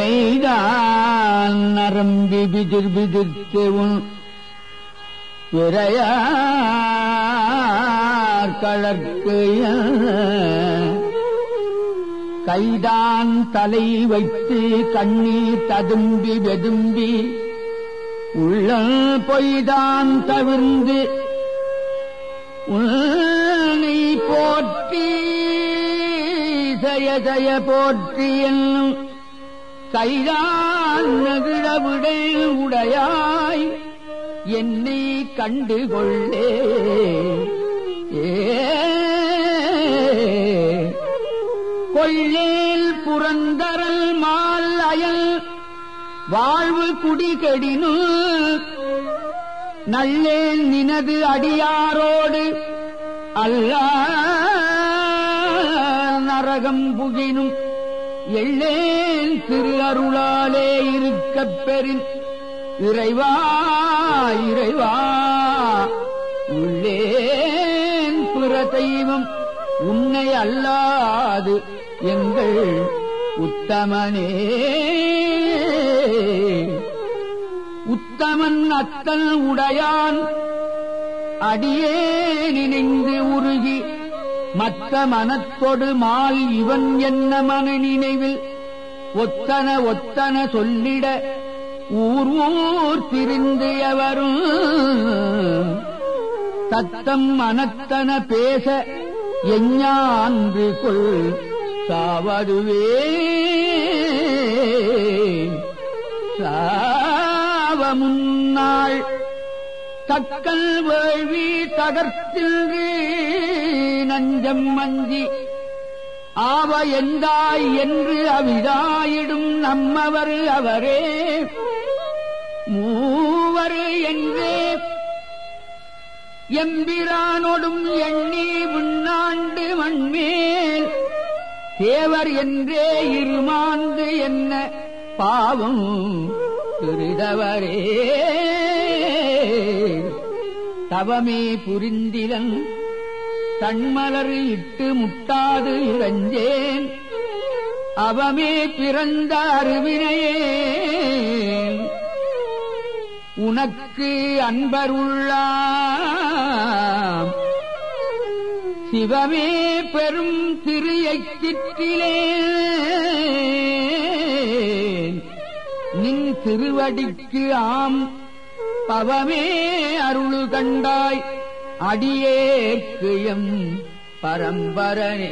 மெய்தான் நரம்பி பிதிர் பிதிர்த்து உன் விரையார் கழற்கு கைதான் தலை வைத்து கண்ணீர் ததும்பி வெதும்பி உள்ள பொய்தான் தவிர்ந்து உன்னை போற்றி ஜய ஜய போற்றி என்னும் கைதான் நகிழவிடை உடையாய் என்னை கண்டு கொள்ளே கொள்ளேல் புரந்தரல் மால் அயல் வாழ்வு குடிகடினு நல்லேன் நினது அடியாரோடு அல்ல நரகம் புகினும் எள்ளேன் திரு அருளாலே இருக்கப் பெறின். இறைவா இறைவா உள்ளேன் பிற தெய்வம் உன்னை அல்லாது எங்கள் உத்தமனே. உத்தமன் அத்தன் உடையான் அடியே நினைந்து உருகி மத்த மனத்தொடு மால் இவன் என்ன மன நினைவில்? ஒத்தன ஒத்தன சொல்லிட ஊர் ஊர் திரிந்து தத்தம் மனத்தன பேச எஞ்ஞான்று கொள் சாவதுவே சாவ முன்னாள் தக்கல் வேள்வி தகர்த்தில்று நஞ்சம் மஞ்சி ஆவ எந்தாய் என்று அவிதாயிடும் நம்மவர் அவரே. மூவர் என்றே. எம்பிரானொடும் எண்ணி முன்னாண்டு மண்மேல் தேவர் என்றே இருமாந்து என்ன பாவம் திருடவரே தவமே புரிந்திலன் தன்மலர் இட்டு முட்டாது இறஞ்சேன். அவமே பிறந்த அருவினையே உனக்கு அன்பருள்ளாம் சிவமே பெரும் திரு எச்சிற்றிலே நின் திருவடிக்கு ஆம். பவமே அருள் கண்டாய். அடியேற்கு எம் பரம்பரனே.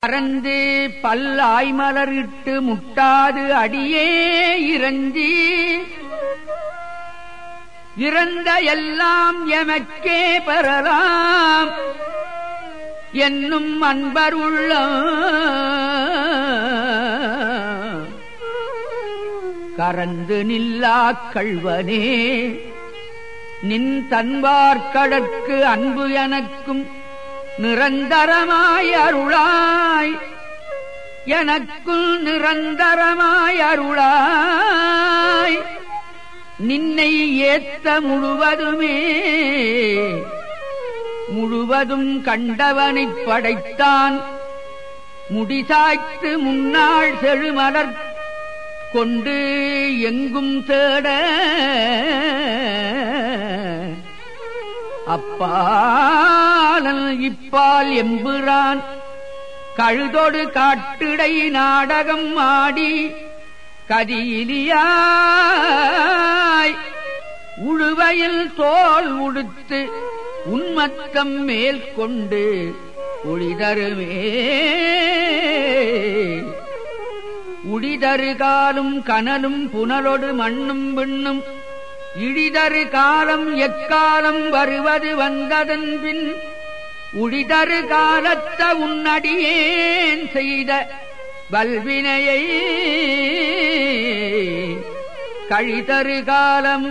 பறந்து பல்லாய்மலர் இட்டு முட்டாது அடியே இறந்தி இறந்த எல்லாம் எமக்கே பெறலாம். என்னும் அன்பருள்ள கரந்து நில்லா கள்வனே. நின் தன்வார்கடற்கு அன்பு எனக்கும் நிரந்தரமாய் அருளாய். எனக்குள் நிரந்தரமாய் அருளாய். நின்னை ஏத்த முழுவதுமே முழுவதும் கண்டவனைப் படைத்தான். முடிசாய்த்து முன்னாள் செழுமலர் கொண்டு எங்கும் தேட. அப்பாலன் இப்பால் எம்புறான் கழுதொடு காட்டிடை நாடகம் ஆடி. கதியிலியாய் உழுவையில் தோல் உடுத்து உன்மத்தம் மேல் கொண்டு ஒளிதருமே. உடிதரு காலும் கனலும் புனலொடு மண்ணும் விண்ணும். இழிதரு காலம் எக்காலம் வருவது வந்ததன் பின் உழிதரு காலத்த உன்னடியேன் செய்த வல்வினையை கழிதரு காலம்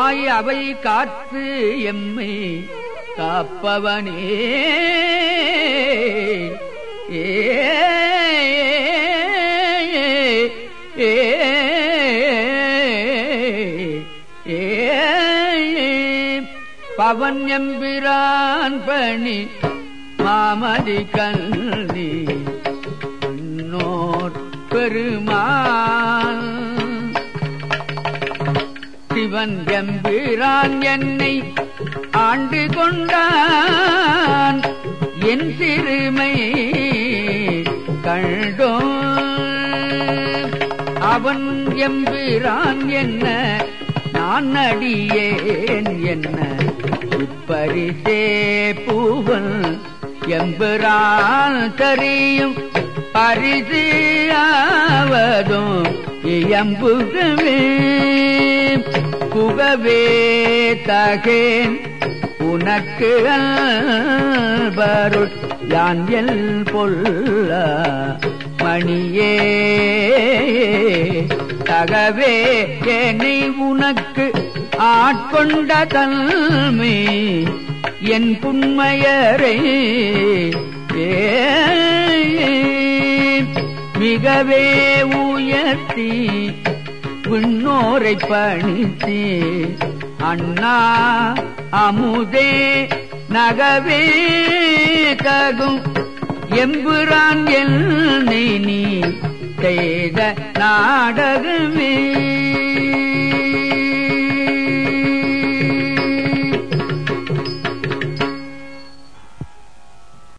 ஆய் அவை காத்து எம்மை காப்பவனே. ஏ அவன் எம்பிரான் பணி மாமதி கல்வி நோர் பெருமான் சிவன் எம்பிரான் என்னை ஆண்டு கொண்டான். என் சிறுமை கண்டோ அவன் எம்பிரான் என்ன நான் அடியேன் என்ன? இப்பரிசே பூவன் எம்பிரான் தெரியும் பரிசு ஆவதும் இயம்புகவே புகவே தகேன் உனக்கு அல்பருள் யான் எல் பொல்ல மணியே. தகவே என்னை உனக்கு ஆட்கொண்ட தன்மை என் புண்மையரை மிகவே உயர்த்தி விண்ணோரை பணித்து அண்ணா அமுதே நகவே தகும் எம்புரான் என்னை நீ செய்த நாடகமே.